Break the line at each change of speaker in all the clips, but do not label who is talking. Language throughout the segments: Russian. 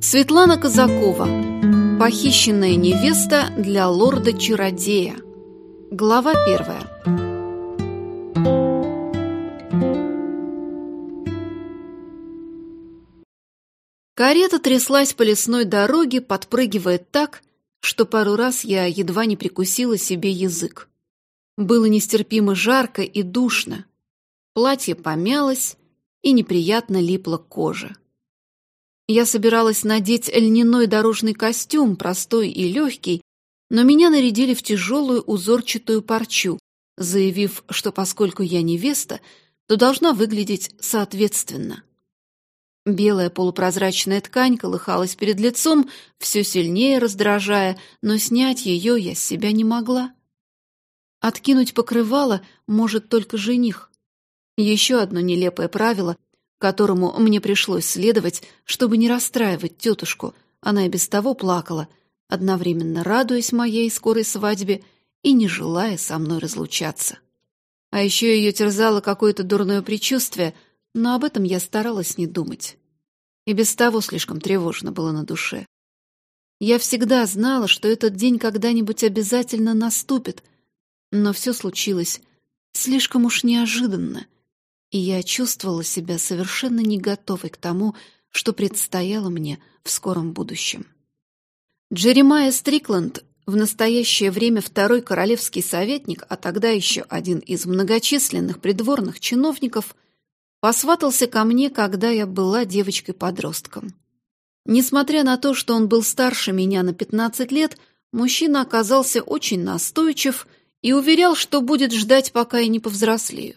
Светлана Казакова. Похищенная невеста для лорда-чародея. Глава первая. Карета тряслась по лесной дороге, подпрыгивая так, что пару раз я едва не прикусила себе язык. Было нестерпимо жарко и душно. Платье помялось и неприятно липло к коже. Я собиралась надеть льняной дорожный костюм, простой и легкий, но меня нарядили в тяжелую узорчатую парчу, заявив, что поскольку я невеста, то должна выглядеть соответственно. Белая полупрозрачная ткань колыхалась перед лицом, все сильнее раздражая, но снять ее я с себя не могла. Откинуть покрывало может только жених. Еще одно нелепое правило, которому мне пришлось следовать, чтобы не расстраивать тетушку. Она и без того плакала, одновременно радуясь моей скорой свадьбе и не желая со мной разлучаться. А еще ее терзало какое-то дурное предчувствие, но об этом я старалась не думать. И без того слишком тревожно было на душе. Я всегда знала, что этот день когда-нибудь обязательно наступит, но все случилось слишком уж неожиданно, и я чувствовала себя совершенно не готовой к тому, что предстояло мне в скором будущем. Джеремайя Стрикланд, в настоящее время второй королевский советник, а тогда еще один из многочисленных придворных чиновников, посватался ко мне, когда я была девочкой-подростком. Несмотря на то, что он был старше меня на 15 лет, мужчина оказался очень настойчив и уверял, что будет ждать, пока я не повзрослею.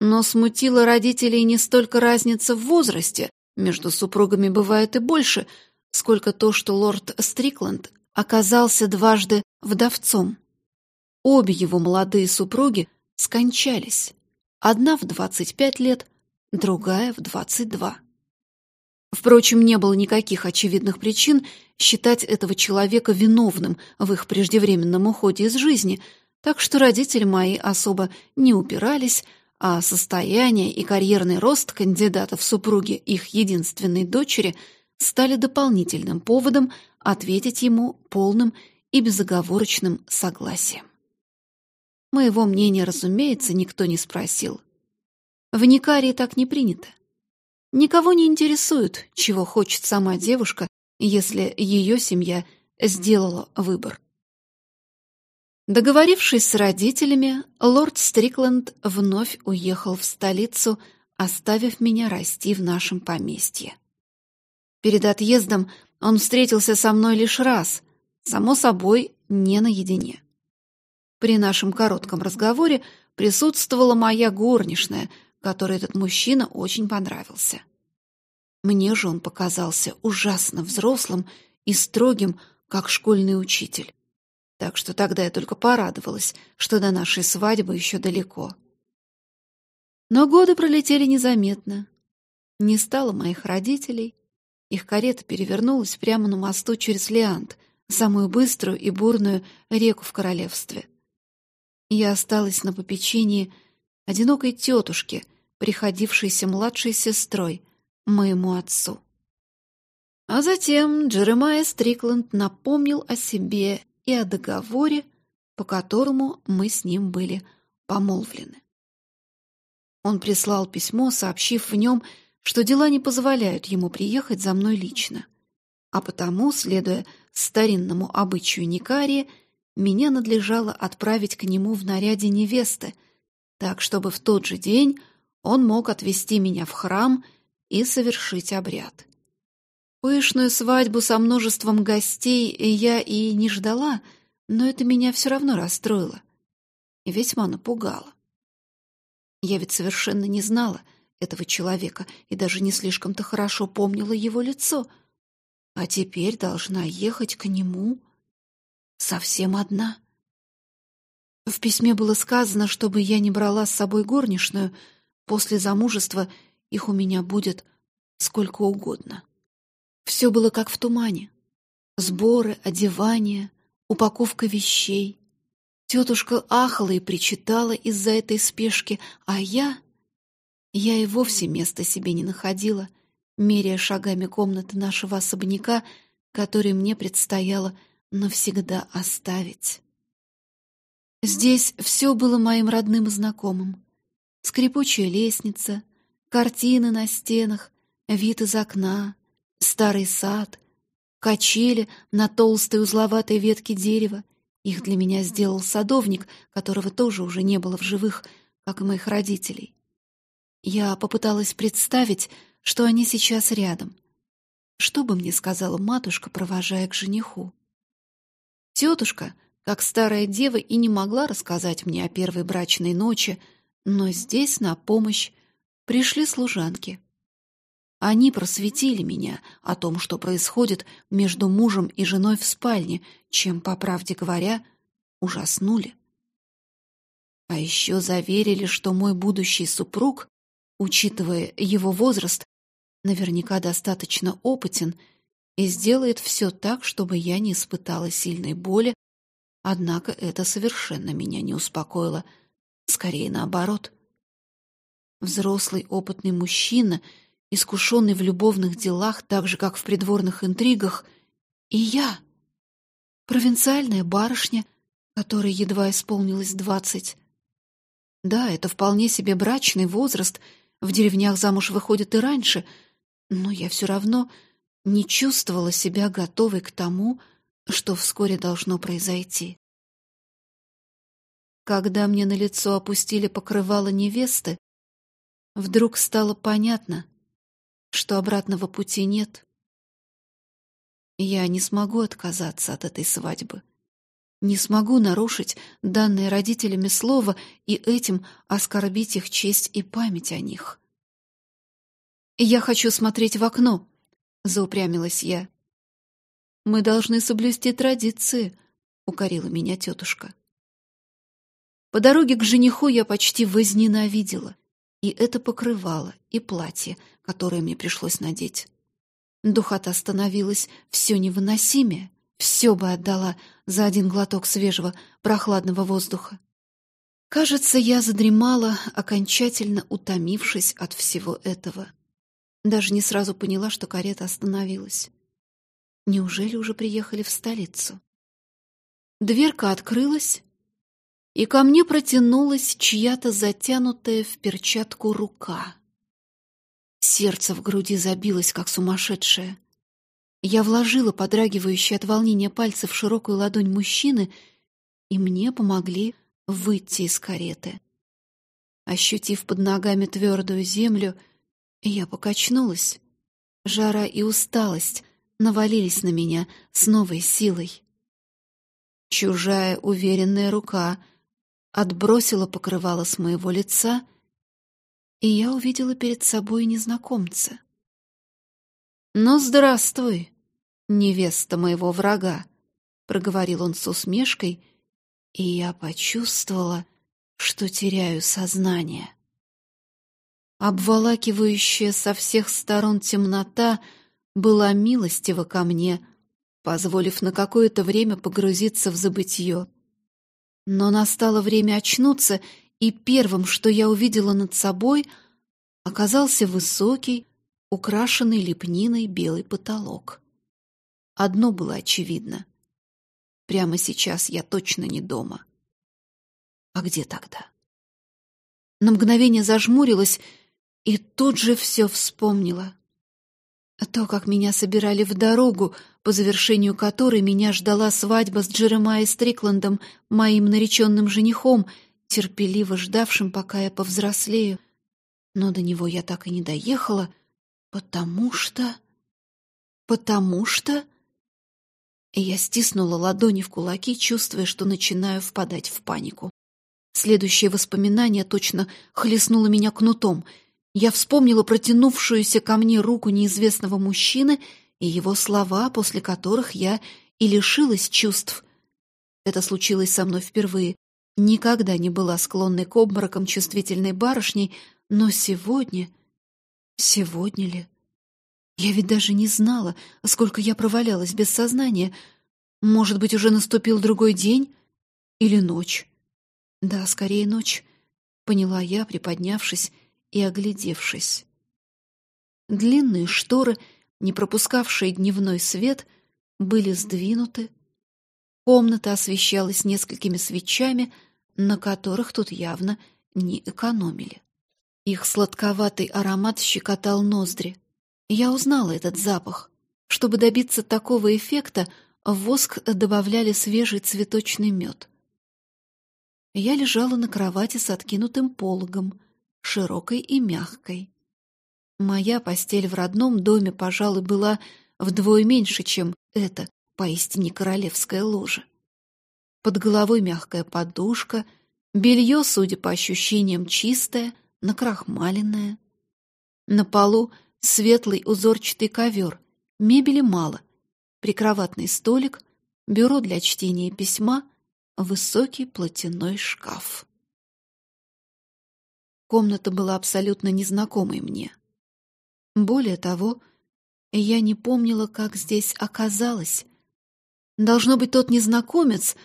Но смутила родителей не столько разница в возрасте, между супругами бывает и больше, сколько то, что лорд Стрикланд оказался дважды вдовцом. Обе его молодые супруги скончались. Одна в 25 лет, другая в 22. Впрочем, не было никаких очевидных причин считать этого человека виновным в их преждевременном уходе из жизни, так что родители мои особо не упирались, а состояние и карьерный рост кандидата в супруги их единственной дочери стали дополнительным поводом ответить ему полным и безоговорочным согласием. Моего мнения, разумеется, никто не спросил. В Никарии так не принято. Никого не интересует, чего хочет сама девушка, если ее семья сделала выбор. Договорившись с родителями, лорд Стрикленд вновь уехал в столицу, оставив меня расти в нашем поместье. Перед отъездом он встретился со мной лишь раз, само собой, не наедине. При нашем коротком разговоре присутствовала моя горничная, которой этот мужчина очень понравился. Мне же он показался ужасно взрослым и строгим, как школьный учитель так что тогда я только порадовалась, что до нашей свадьбы еще далеко. Но годы пролетели незаметно. Не стало моих родителей. Их карета перевернулась прямо на мосту через Лиант, самую быструю и бурную реку в королевстве. Я осталась на попечении одинокой тетушки, приходившейся младшей сестрой, моему отцу. А затем Джеремайя Стрикланд напомнил о себе и о договоре, по которому мы с ним были помолвлены. Он прислал письмо, сообщив в нем, что дела не позволяют ему приехать за мной лично, а потому, следуя старинному обычаю Никария, меня надлежало отправить к нему в наряде невесты, так, чтобы в тот же день он мог отвезти меня в храм и совершить обряд. Пышную свадьбу со множеством гостей я и не ждала, но это меня все равно расстроило и весьма напугало. Я ведь совершенно не знала этого человека и даже не слишком-то хорошо помнила его лицо, а теперь должна ехать к нему совсем одна. В письме было сказано, чтобы я не брала с собой горничную, после замужества их у меня будет сколько угодно. Все было как в тумане. Сборы, одевание, упаковка вещей. Тетушка ахала и причитала из-за этой спешки, а я... Я и вовсе места себе не находила, меряя шагами комнаты нашего особняка, который мне предстояло навсегда оставить. Здесь все было моим родным и знакомым. Скрипучая лестница, картины на стенах, вид из окна, старый сад, качели на толстой узловатой ветке дерева. Их для меня сделал садовник, которого тоже уже не было в живых, как и моих родителей. Я попыталась представить, что они сейчас рядом. Что бы мне сказала матушка, провожая к жениху? Тетушка — как старая дева и не могла рассказать мне о первой брачной ночи, но здесь на помощь пришли служанки. Они просветили меня о том, что происходит между мужем и женой в спальне, чем, по правде говоря, ужаснули. А еще заверили, что мой будущий супруг, учитывая его возраст, наверняка достаточно опытен и сделает все так, чтобы я не испытала сильной боли Однако это совершенно меня не успокоило. Скорее наоборот. Взрослый опытный мужчина, искушенный в любовных делах, так же, как в придворных интригах, и я, провинциальная барышня, которой едва исполнилось двадцать. Да, это вполне себе брачный возраст, в деревнях замуж выходят и раньше, но я все равно не чувствовала себя готовой к тому, что вскоре должно произойти. Когда мне на лицо опустили покрывало невесты, вдруг стало понятно, что обратного пути нет. Я не смогу отказаться от этой свадьбы. Не смогу нарушить данное родителями слово и этим оскорбить их честь и память о них. «Я хочу смотреть в окно», — заупрямилась я. Мы должны соблюсти традиции, укорила меня тетушка. По дороге к жениху я почти возненавидела и это покрывало, и платье, которое мне пришлось надеть. Духота становилась все невыносимее, все бы отдала за один глоток свежего, прохладного воздуха. Кажется, я задремала, окончательно утомившись от всего этого. Даже не сразу поняла, что карета остановилась. Неужели уже приехали в столицу? Дверка открылась, и ко мне протянулась чья-то затянутая в перчатку рука. Сердце в груди забилось, как сумасшедшее. Я вложила подрагивающие от волнения пальцы в широкую ладонь мужчины, и мне помогли выйти из кареты. Ощутив под ногами твердую землю, я покачнулась. Жара и усталость навалились на меня с новой силой. Чужая уверенная рука отбросила покрывало с моего лица, и я увидела перед собой незнакомца. «Ну, здравствуй, невеста моего врага», — проговорил он с усмешкой, и я почувствовала, что теряю сознание. Обволакивающая со всех сторон темнота — была милостива ко мне, позволив на какое-то время погрузиться в забытье. Но настало время очнуться, и первым, что я увидела над собой, оказался высокий, украшенный лепниной белый потолок. Одно было очевидно. Прямо сейчас я точно не дома. А где тогда? На мгновение зажмурилась и тут же все вспомнила. То, как меня собирали в дорогу, по завершению которой меня ждала свадьба с Джеремай Стрикландом, моим нареченным женихом, терпеливо ждавшим, пока я повзрослею. Но до него я так и не доехала, потому что... Потому что... И я стиснула ладони в кулаки, чувствуя, что начинаю впадать в панику. Следующее воспоминание точно хлестнуло меня кнутом — я вспомнила протянувшуюся ко мне руку неизвестного мужчины и его слова, после которых я и лишилась чувств. Это случилось со мной впервые. Никогда не была склонной к обморокам чувствительной барышней, но сегодня... Сегодня ли? Я ведь даже не знала, сколько я провалялась без сознания. Может быть, уже наступил другой день или ночь? Да, скорее ночь, поняла я, приподнявшись и оглядевшись. Длинные шторы, не пропускавшие дневной свет, были сдвинуты. Комната освещалась несколькими свечами, на которых тут явно не экономили. Их сладковатый аромат щекотал ноздри. Я узнала этот запах. Чтобы добиться такого эффекта, в воск добавляли свежий цветочный мед. Я лежала на кровати с откинутым пологом, широкой и мягкой. Моя постель в родном доме, пожалуй, была вдвое меньше, чем эта поистине королевская ложа. Под головой мягкая подушка, белье, судя по ощущениям, чистое, накрахмаленное. На полу светлый узорчатый ковер, мебели мало, прикроватный столик, бюро для чтения письма, высокий платяной шкаф. Комната была абсолютно незнакомой мне. Более того, я не помнила, как здесь оказалась. Должно быть, тот незнакомец,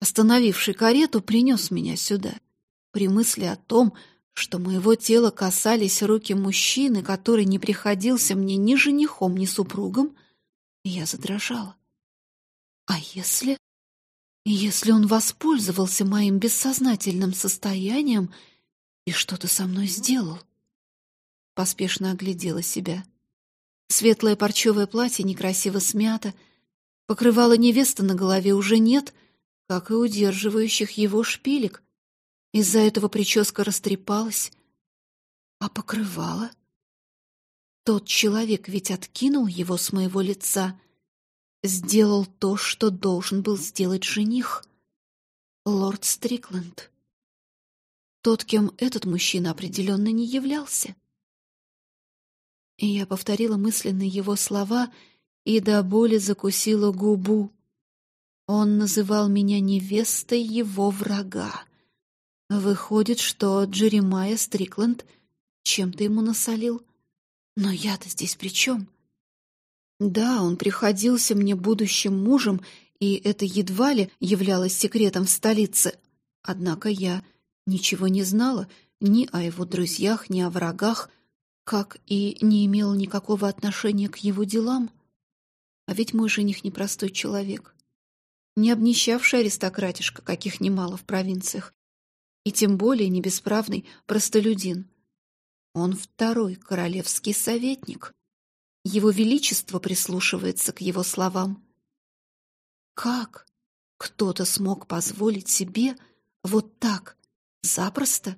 остановивший карету, принес меня сюда. При мысли о том, что моего тела касались руки мужчины, который не приходился мне ни женихом, ни супругом, я задрожала. А если... Если он воспользовался моим бессознательным состоянием и что-то со мной сделал? Поспешно оглядела себя. Светлое парчевое платье некрасиво смято, покрывала невеста на голове уже нет, как и удерживающих его шпилек. Из-за этого прическа растрепалась. А покрывало? Тот человек ведь откинул его с моего лица, сделал то, что должен был сделать жених. Лорд Стрикленд. Тот, кем этот мужчина определенно не являлся. И я повторила мысленно его слова и до боли закусила губу. Он называл меня невестой его врага. Выходит, что Джеремайя Стрикленд чем-то ему насолил. Но я-то здесь при чем? Да, он приходился мне будущим мужем, и это едва ли являлось секретом в столице. Однако я ничего не знала ни о его друзьях, ни о врагах, как и не имела никакого отношения к его делам. А ведь мой жених непростой человек. Не обнищавший аристократишка, каких немало в провинциях, и тем более не бесправный простолюдин. Он второй королевский советник. Его Величество прислушивается к его словам. Как кто-то смог позволить себе вот так, запросто,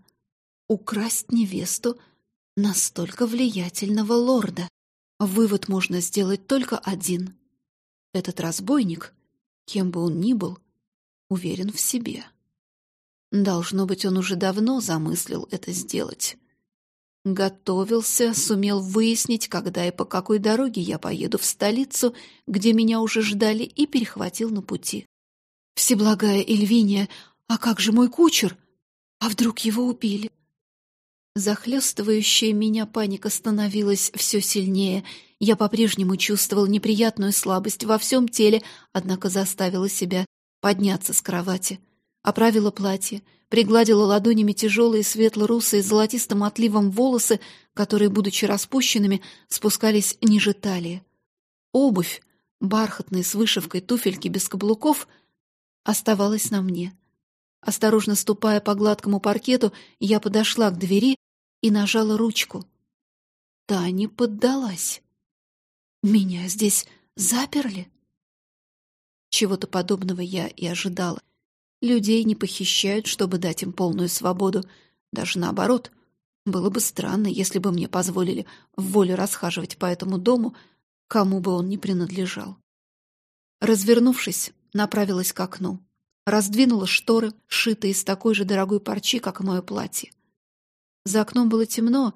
украсть невесту настолько влиятельного лорда? Вывод можно сделать только один. Этот разбойник, кем бы он ни был, уверен в себе. Должно быть, он уже давно замыслил это сделать. Готовился, сумел выяснить, когда и по какой дороге я поеду в столицу, где меня уже ждали, и перехватил на пути. Всеблагая Эльвиния, а как же мой кучер? А вдруг его убили? Захлестывающая меня паника становилась все сильнее. Я по-прежнему чувствовал неприятную слабость во всем теле, однако заставила себя подняться с кровати оправила платье, пригладила ладонями тяжелые светло-русые с золотистым отливом волосы, которые, будучи распущенными, спускались ниже талии. Обувь, бархатные с вышивкой туфельки без каблуков, оставалась на мне. Осторожно ступая по гладкому паркету, я подошла к двери и нажала ручку. Та не поддалась. Меня здесь заперли? Чего-то подобного я и ожидала. Людей не похищают, чтобы дать им полную свободу. Даже наоборот. Было бы странно, если бы мне позволили в волю расхаживать по этому дому, кому бы он ни принадлежал. Развернувшись, направилась к окну. Раздвинула шторы, сшитые из такой же дорогой парчи, как и мое платье. За окном было темно,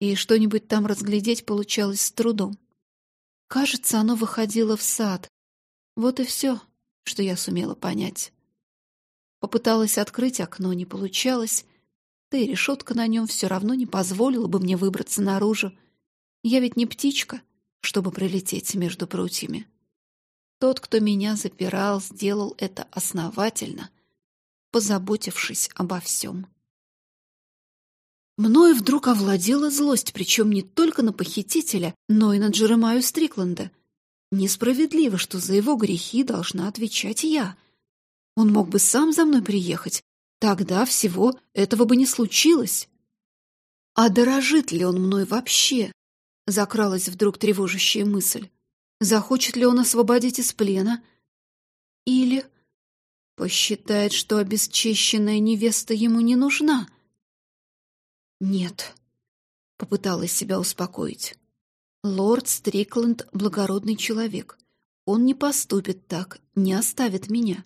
и что-нибудь там разглядеть получалось с трудом. Кажется, оно выходило в сад. Вот и все, что я сумела понять. Попыталась открыть окно, не получалось. Да и решетка на нем все равно не позволила бы мне выбраться наружу. Я ведь не птичка, чтобы пролететь между прутьями. Тот, кто меня запирал, сделал это основательно, позаботившись обо всем. Мною вдруг овладела злость, причем не только на похитителя, но и на Джеремаю Стрикленда. Несправедливо, что за его грехи должна отвечать я. Он мог бы сам за мной приехать. Тогда всего этого бы не случилось. А дорожит ли он мной вообще? Закралась вдруг тревожащая мысль. Захочет ли он освободить из плена? Или посчитает, что обесчищенная невеста ему не нужна — «Нет», — попыталась себя успокоить. «Лорд Стрикленд — благородный человек. Он не поступит так, не оставит меня.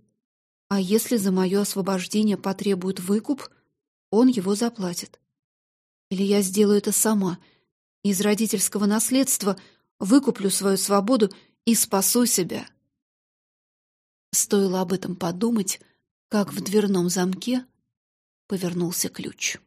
А если за мое освобождение потребует выкуп, он его заплатит. Или я сделаю это сама. Из родительского наследства выкуплю свою свободу и спасу себя». Стоило об этом подумать, как в дверном замке повернулся ключ.